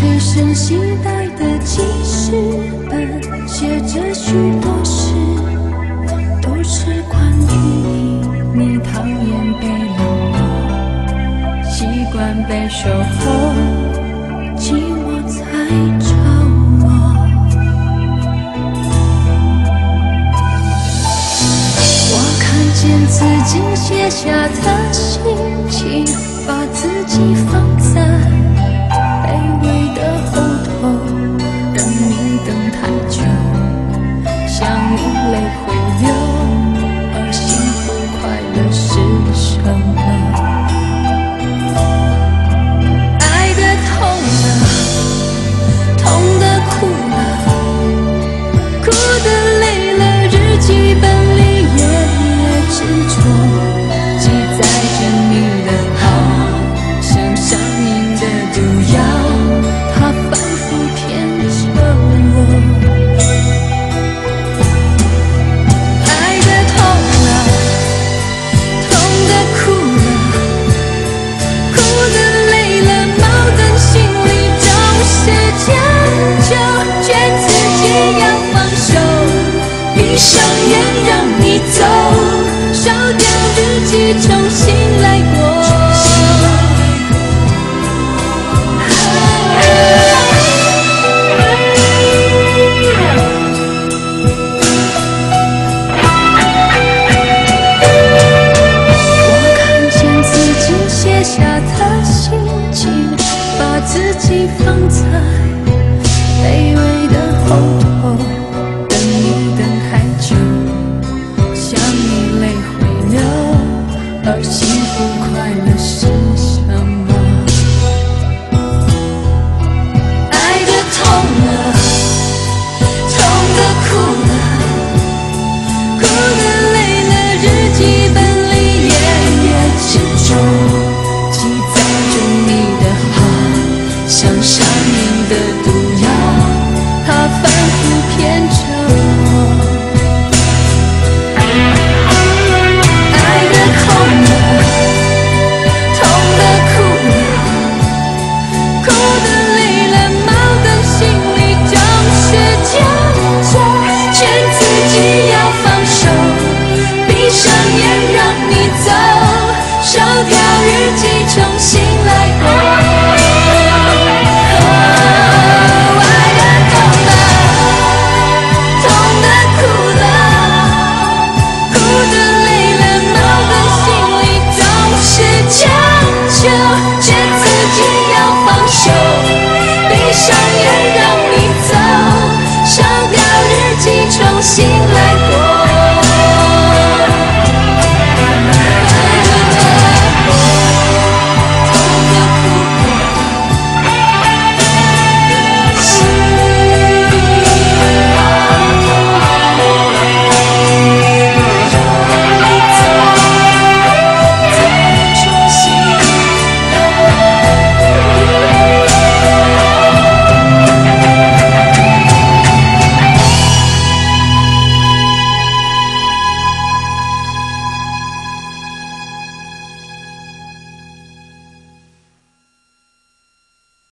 随身携带的记事本写着许多事都是关于你你讨厌被冷落习惯被守候寂寞才找我我看见自己写下的心情把自己放在想烟让你走，烧掉日记，重新来过。我看见自己写下的心情，把自己放在卑微的后头。而幸福快乐是醒来